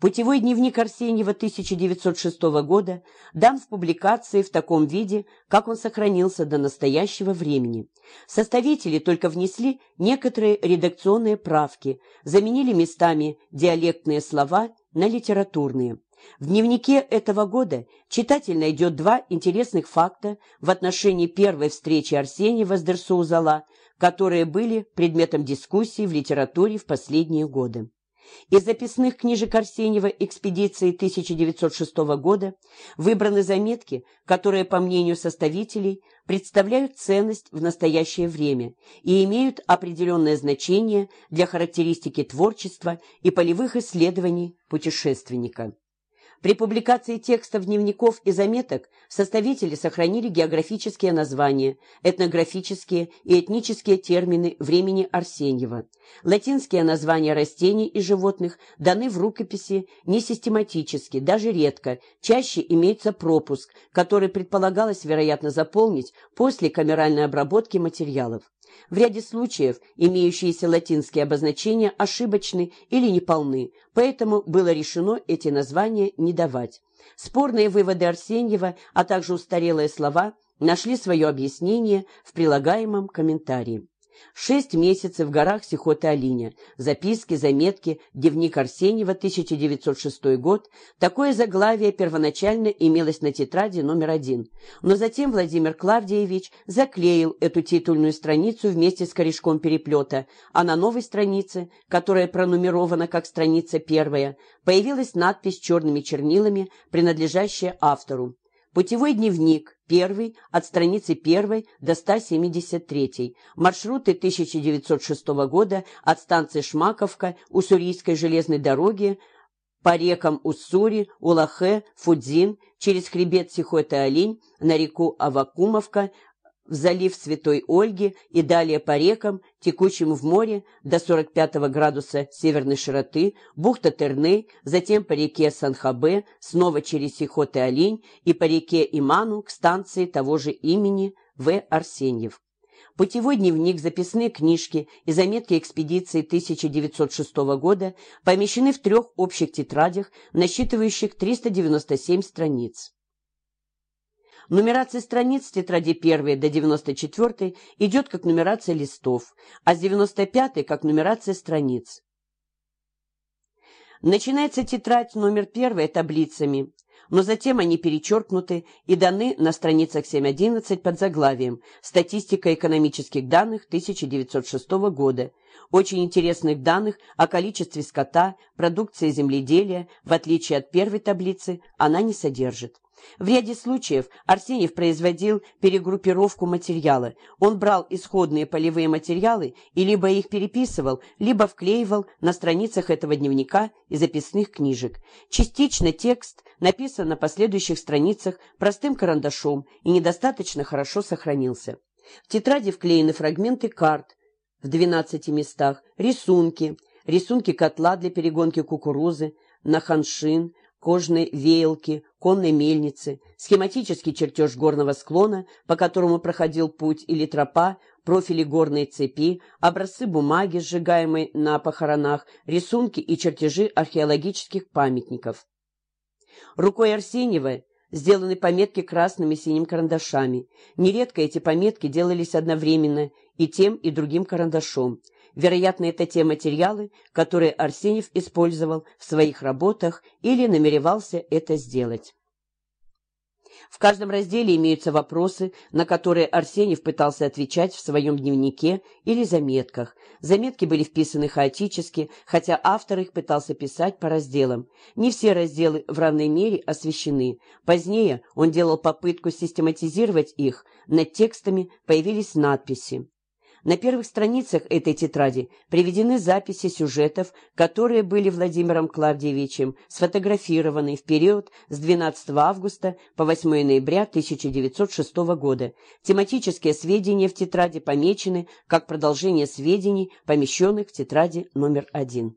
Путевой дневник Арсеньева 1906 года дан в публикации в таком виде, как он сохранился до настоящего времени. Составители только внесли некоторые редакционные правки, заменили местами диалектные слова на литературные. В дневнике этого года читатель найдет два интересных факта в отношении первой встречи Арсеньева с Дерсоузала, которые были предметом дискуссий в литературе в последние годы. Из записных книжек Арсеньева экспедиции 1906 года выбраны заметки, которые, по мнению составителей, представляют ценность в настоящее время и имеют определенное значение для характеристики творчества и полевых исследований путешественника. При публикации текстов дневников и заметок составители сохранили географические названия, этнографические и этнические термины времени Арсеньева. Латинские названия растений и животных даны в рукописи не систематически, даже редко, чаще имеется пропуск, который предполагалось, вероятно, заполнить после камеральной обработки материалов. В ряде случаев имеющиеся латинские обозначения ошибочны или неполны, поэтому было решено эти названия не давать. Спорные выводы Арсеньева, а также устарелые слова нашли свое объяснение в прилагаемом комментарии. Шесть месяцев в горах Сихоты-Алиня. Записки, заметки, дневник Арсеньева, 1906 год. Такое заглавие первоначально имелось на тетради номер один. Но затем Владимир Клавдиевич заклеил эту титульную страницу вместе с корешком переплета, а на новой странице, которая пронумерована как страница первая, появилась надпись черными чернилами, принадлежащая автору. Путевой дневник, первый, от страницы 1 до 173. Маршруты 1906 года от станции Шмаковка Уссурийской железной дороги по рекам Уссури, Улахе, Фудзин, через хребет Сихота-Олень на реку Авакумовка, в залив Святой Ольги и далее по рекам, текущим в море до 45 градуса северной широты, бухта Терны, затем по реке Санхабе, снова через Сихот и Олень и по реке Иману к станции того же имени В. Арсеньев. Путевой дневник, записные книжки и заметки экспедиции 1906 года помещены в трех общих тетрадях, насчитывающих 397 страниц. Нумерация страниц тетради 1 до 94 идет как нумерация листов, а с 95 как нумерация страниц. Начинается тетрадь номер 1 таблицами, но затем они перечеркнуты и даны на страницах 7.11 под заглавием «Статистика экономических данных 1906 года», очень интересных данных о количестве скота, продукции земледелия, в отличие от первой таблицы, она не содержит. В ряде случаев Арсеньев производил перегруппировку материала. Он брал исходные полевые материалы и либо их переписывал, либо вклеивал на страницах этого дневника и записных книжек. Частично текст написан на последующих страницах простым карандашом и недостаточно хорошо сохранился. В тетради вклеены фрагменты карт в 12 местах, рисунки, рисунки котла для перегонки кукурузы, наханшин, кожной веялки, конной мельницы, схематический чертеж горного склона, по которому проходил путь или тропа, профили горной цепи, образцы бумаги, сжигаемой на похоронах, рисунки и чертежи археологических памятников. Рукой Арсеньева сделаны пометки красным и синим карандашами. Нередко эти пометки делались одновременно и тем, и другим карандашом. Вероятно, это те материалы, которые Арсеньев использовал в своих работах или намеревался это сделать. В каждом разделе имеются вопросы, на которые Арсеньев пытался отвечать в своем дневнике или заметках. Заметки были вписаны хаотически, хотя автор их пытался писать по разделам. Не все разделы в равной мере освещены. Позднее он делал попытку систематизировать их. Над текстами появились надписи. На первых страницах этой тетради приведены записи сюжетов, которые были Владимиром Клавдиевичем сфотографированы в период с 12 августа по 8 ноября 1906 года. Тематические сведения в тетради помечены как продолжение сведений, помещенных в тетради номер один.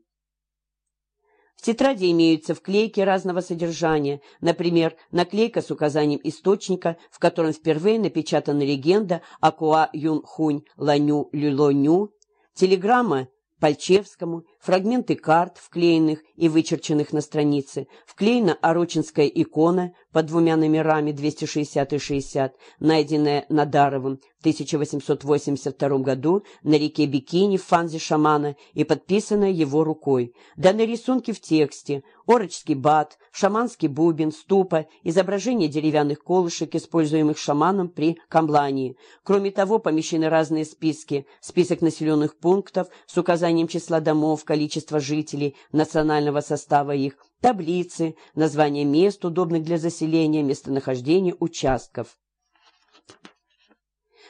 В тетради имеются вклейки разного содержания, например, наклейка с указанием источника, в котором впервые напечатана легенда о Куа Юн Хунь Ланю Люлоню, телеграмма Пальчевскому, фрагменты карт, вклеенных и вычерченных на странице, вклеена орочинская икона под двумя номерами 260 и 60, найденная Надаровым в 1882 году на реке Бикини в фанзе шамана и подписанная его рукой. Даны рисунки в тексте, орочский бат, шаманский бубен, ступа, изображение деревянных колышек, используемых шаманом при камлании. Кроме того, помещены разные списки, список населенных пунктов с указанием числа домов, количества жителей, национального состава их, таблицы, названия мест, удобных для заселения, местонахождение участков.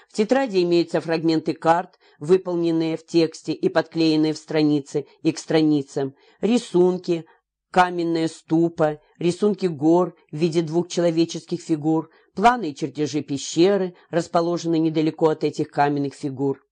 В тетради имеются фрагменты карт, выполненные в тексте и подклеенные в страницы и к страницам, рисунки, каменная ступа, рисунки гор в виде двух человеческих фигур, планы и чертежи пещеры, расположенные недалеко от этих каменных фигур.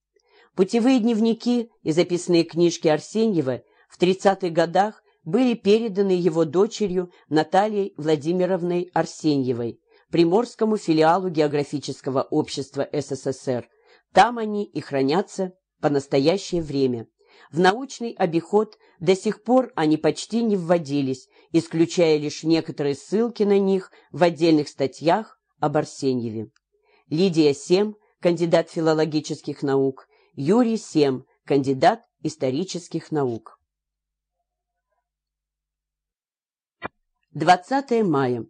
Путевые дневники и записные книжки Арсеньева в 30-х годах были переданы его дочерью Натальей Владимировной Арсеньевой Приморскому филиалу географического общества СССР Там они и хранятся по настоящее время. В научный обиход до сих пор они почти не вводились, исключая лишь некоторые ссылки на них в отдельных статьях об Арсеньеве. Лидия Сем, кандидат филологических наук, Юрий Сем, кандидат исторических наук. 20 мая.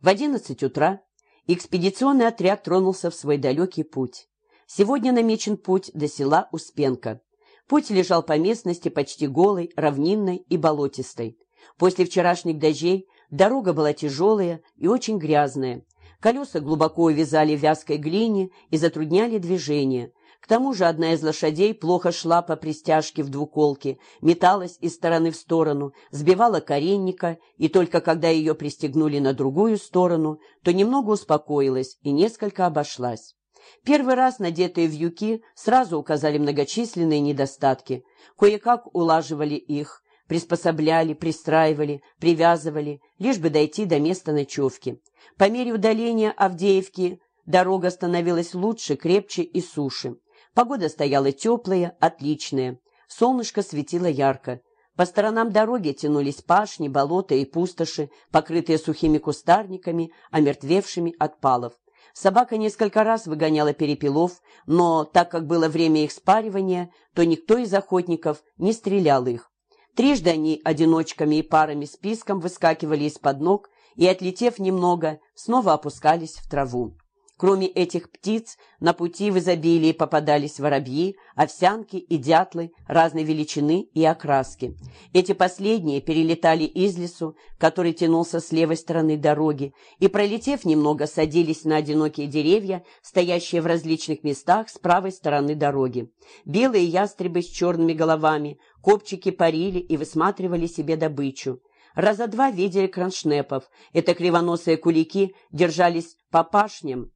В 11 утра экспедиционный отряд тронулся в свой далекий путь. Сегодня намечен путь до села Успенка. Путь лежал по местности почти голой, равнинной и болотистой. После вчерашних дождей дорога была тяжелая и очень грязная. Колеса глубоко увязали в вязкой глине и затрудняли движение. К тому же одна из лошадей плохо шла по пристяжке в двуколке, металась из стороны в сторону, сбивала коренника, и только когда ее пристегнули на другую сторону, то немного успокоилась и несколько обошлась. Первый раз надетые вьюки сразу указали многочисленные недостатки. Кое-как улаживали их, приспособляли, пристраивали, привязывали, лишь бы дойти до места ночевки. По мере удаления Авдеевки дорога становилась лучше, крепче и суше. Погода стояла теплая, отличная. Солнышко светило ярко. По сторонам дороги тянулись пашни, болота и пустоши, покрытые сухими кустарниками, омертвевшими от палов. Собака несколько раз выгоняла перепелов, но так как было время их спаривания, то никто из охотников не стрелял их. Трижды они одиночками и парами списком выскакивали из-под ног и, отлетев немного, снова опускались в траву. Кроме этих птиц, на пути в изобилии попадались воробьи, овсянки и дятлы разной величины и окраски. Эти последние перелетали из лесу, который тянулся с левой стороны дороги, и, пролетев немного, садились на одинокие деревья, стоящие в различных местах с правой стороны дороги. Белые ястребы с черными головами, копчики парили и высматривали себе добычу. Раза два видели кроншнепов. Это кривоносые кулики держались по пашням,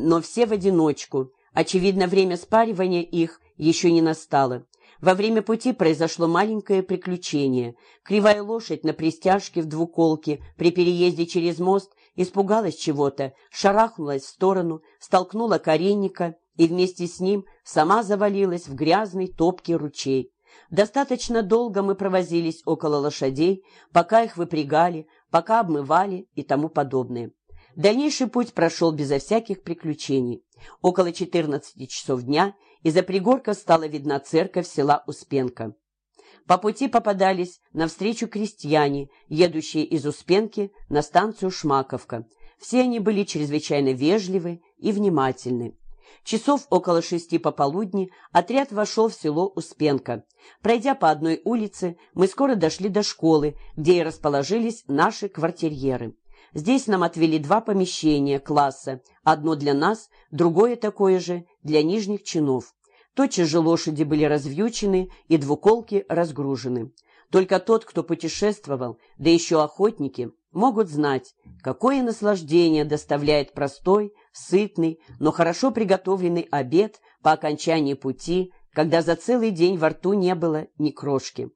но все в одиночку. Очевидно, время спаривания их еще не настало. Во время пути произошло маленькое приключение. Кривая лошадь на пристяжке в двуколке при переезде через мост испугалась чего-то, шарахнулась в сторону, столкнула коренника и вместе с ним сама завалилась в грязный топкий ручей. Достаточно долго мы провозились около лошадей, пока их выпрягали, пока обмывали и тому подобное. Дальнейший путь прошел безо всяких приключений. Около 14 часов дня из-за пригорка стала видна церковь села Успенка. По пути попадались навстречу крестьяне, едущие из Успенки на станцию Шмаковка. Все они были чрезвычайно вежливы и внимательны. Часов около шести пополудни отряд вошел в село Успенка. Пройдя по одной улице, мы скоро дошли до школы, где и расположились наши квартирьеры. Здесь нам отвели два помещения класса, одно для нас, другое такое же для нижних чинов. Тотчас же лошади были развьючены и двуколки разгружены. Только тот, кто путешествовал, да еще охотники, могут знать, какое наслаждение доставляет простой, сытный, но хорошо приготовленный обед по окончании пути, когда за целый день во рту не было ни крошки.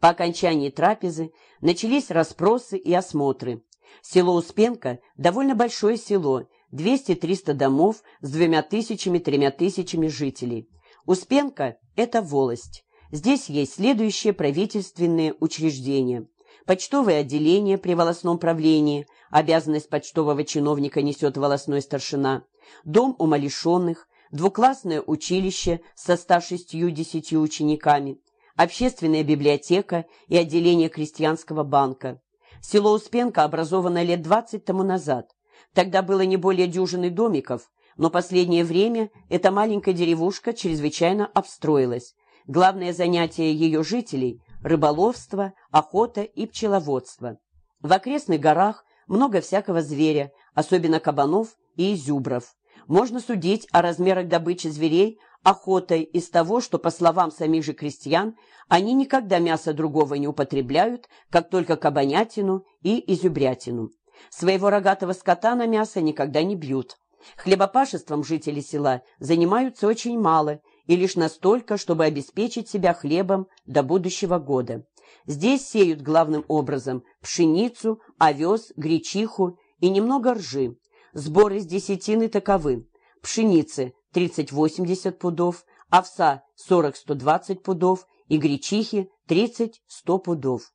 По окончании трапезы начались расспросы и осмотры. Село Успенка – довольно большое село, 200-300 домов с двумя тысячами-тремя тысячами жителей. Успенка – это волость. Здесь есть следующие правительственные учреждения. Почтовое отделение при волосном правлении, обязанность почтового чиновника несет волосной старшина, дом умалишенных, двуклассное училище со 160 учениками, общественная библиотека и отделение крестьянского банка. Село Успенка образовано лет двадцать тому назад. Тогда было не более дюжины домиков, но последнее время эта маленькая деревушка чрезвычайно обстроилась. Главное занятие ее жителей – рыболовство, охота и пчеловодство. В окрестных горах много всякого зверя, особенно кабанов и изюбров. Можно судить о размерах добычи зверей охотой из того, что, по словам самих же крестьян, они никогда мяса другого не употребляют, как только кабанятину и изюбрятину. Своего рогатого скота на мясо никогда не бьют. Хлебопашеством жители села занимаются очень мало и лишь настолько, чтобы обеспечить себя хлебом до будущего года. Здесь сеют главным образом пшеницу, овес, гречиху и немного ржи. Сборы с десятины таковы. Пшеницы 30-80 пудов, овса 40-120 пудов и гречихи 30-100 пудов.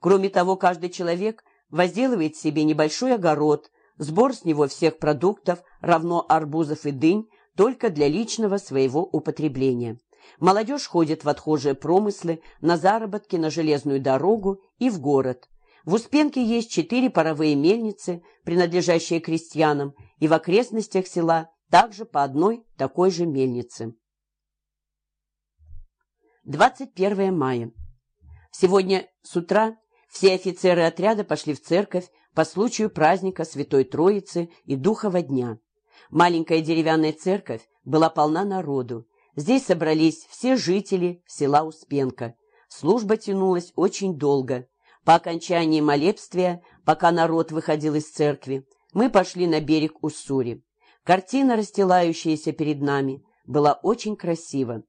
Кроме того, каждый человек возделывает себе небольшой огород, сбор с него всех продуктов, равно арбузов и дынь, только для личного своего употребления. Молодежь ходит в отхожие промыслы, на заработки, на железную дорогу и в город. В Успенке есть четыре паровые мельницы, принадлежащие крестьянам, и в окрестностях села также по одной такой же мельнице. 21 мая. Сегодня с утра все офицеры отряда пошли в церковь по случаю праздника Святой Троицы и Духова дня. Маленькая деревянная церковь была полна народу. Здесь собрались все жители села Успенка. Служба тянулась очень долго. По окончании молебствия, пока народ выходил из церкви, мы пошли на берег Уссури. Картина, расстилающаяся перед нами, была очень красива.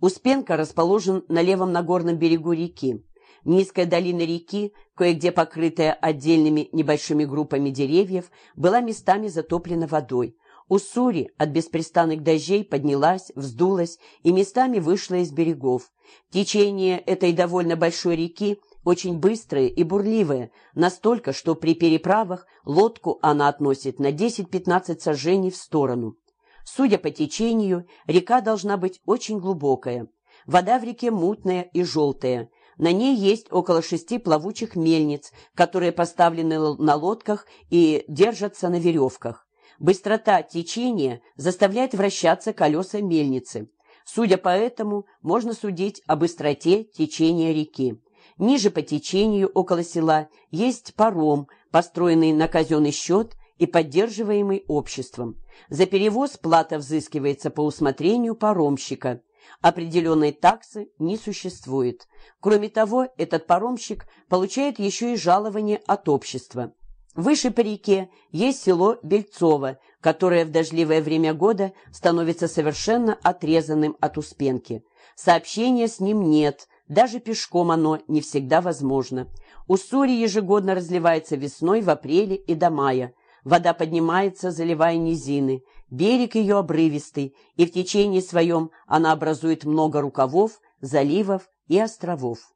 Успенка расположен на левом нагорном берегу реки. Низкая долина реки, кое-где покрытая отдельными небольшими группами деревьев, была местами затоплена водой. Уссури от беспрестанных дождей поднялась, вздулась и местами вышла из берегов. Течение этой довольно большой реки очень быстрое и бурливое, настолько, что при переправах лодку она относит на 10-15 сажений в сторону. Судя по течению, река должна быть очень глубокая. Вода в реке мутная и желтая. На ней есть около шести плавучих мельниц, которые поставлены на лодках и держатся на веревках. Быстрота течения заставляет вращаться колеса мельницы. Судя по этому, можно судить о быстроте течения реки. Ниже по течению, около села, есть паром, построенный на казенный счет и поддерживаемый обществом. За перевоз плата взыскивается по усмотрению паромщика. Определенной таксы не существует. Кроме того, этот паромщик получает еще и жалование от общества. Выше по реке есть село Бельцово, которое в дождливое время года становится совершенно отрезанным от Успенки. Сообщения с ним нет, даже пешком оно не всегда возможно. Уссури ежегодно разливается весной в апреле и до мая. Вода поднимается, заливая низины. Берег ее обрывистый, и в течение своем она образует много рукавов, заливов и островов.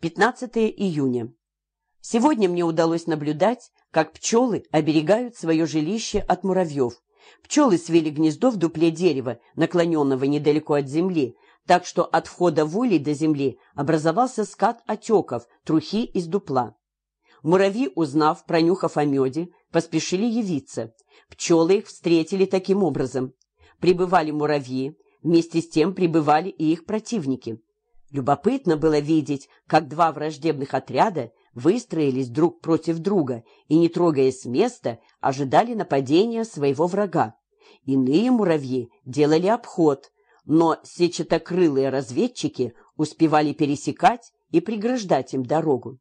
15 июня. Сегодня мне удалось наблюдать, как пчелы оберегают свое жилище от муравьев. Пчелы свели гнездо в дупле дерева, наклоненного недалеко от земли, так что от входа в улей до земли образовался скат отеков, трухи из дупла. Муравьи, узнав, пронюхав о меде, поспешили явиться. Пчелы их встретили таким образом. Прибывали муравьи, вместе с тем прибывали и их противники. Любопытно было видеть, как два враждебных отряда выстроились друг против друга и, не трогаясь с места, ожидали нападения своего врага. Иные муравьи делали обход, но сечетокрылые разведчики успевали пересекать и преграждать им дорогу.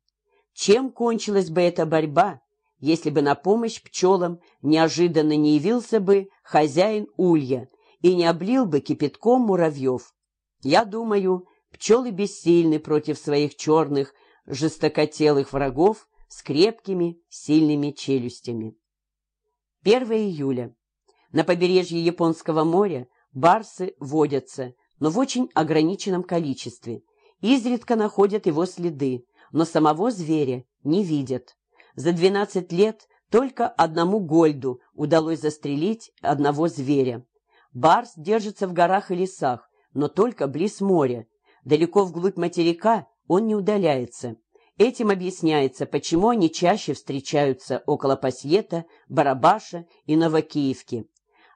Чем кончилась бы эта борьба, если бы на помощь пчелам неожиданно не явился бы хозяин улья и не облил бы кипятком муравьев? Я думаю, пчелы бессильны против своих черных, жестокотелых врагов с крепкими, сильными челюстями. 1 июля. На побережье Японского моря Барсы водятся, но в очень ограниченном количестве. Изредка находят его следы, но самого зверя не видят. За 12 лет только одному Гольду удалось застрелить одного зверя. Барс держится в горах и лесах, но только близ моря. Далеко вглубь материка он не удаляется. Этим объясняется, почему они чаще встречаются около Пасьета, Барабаша и Новокиевки.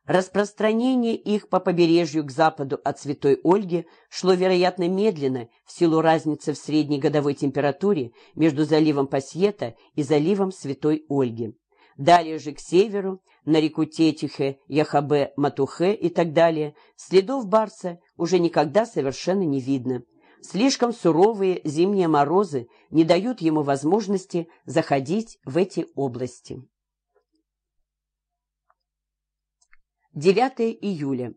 Распространение их по побережью к западу от Святой Ольги шло, вероятно, медленно в силу разницы в средней годовой температуре между заливом Пасьета и заливом Святой Ольги. Далее же к северу, на реку Тетюхе, Яхабе, Матухе и так далее, следов Барса уже никогда совершенно не видно. Слишком суровые зимние морозы не дают ему возможности заходить в эти области. 9 июля.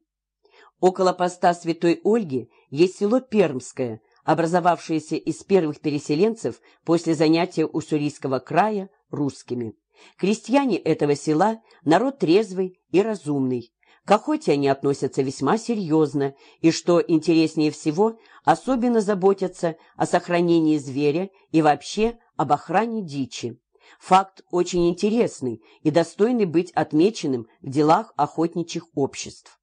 Около поста Святой Ольги есть село Пермское, образовавшееся из первых переселенцев после занятия Уссурийского края русскими. Крестьяне этого села – народ трезвый и разумный. К охоте они относятся весьма серьезно, и, что интереснее всего, особенно заботятся о сохранении зверя и вообще об охране дичи. Факт очень интересный и достойный быть отмеченным в делах охотничьих обществ.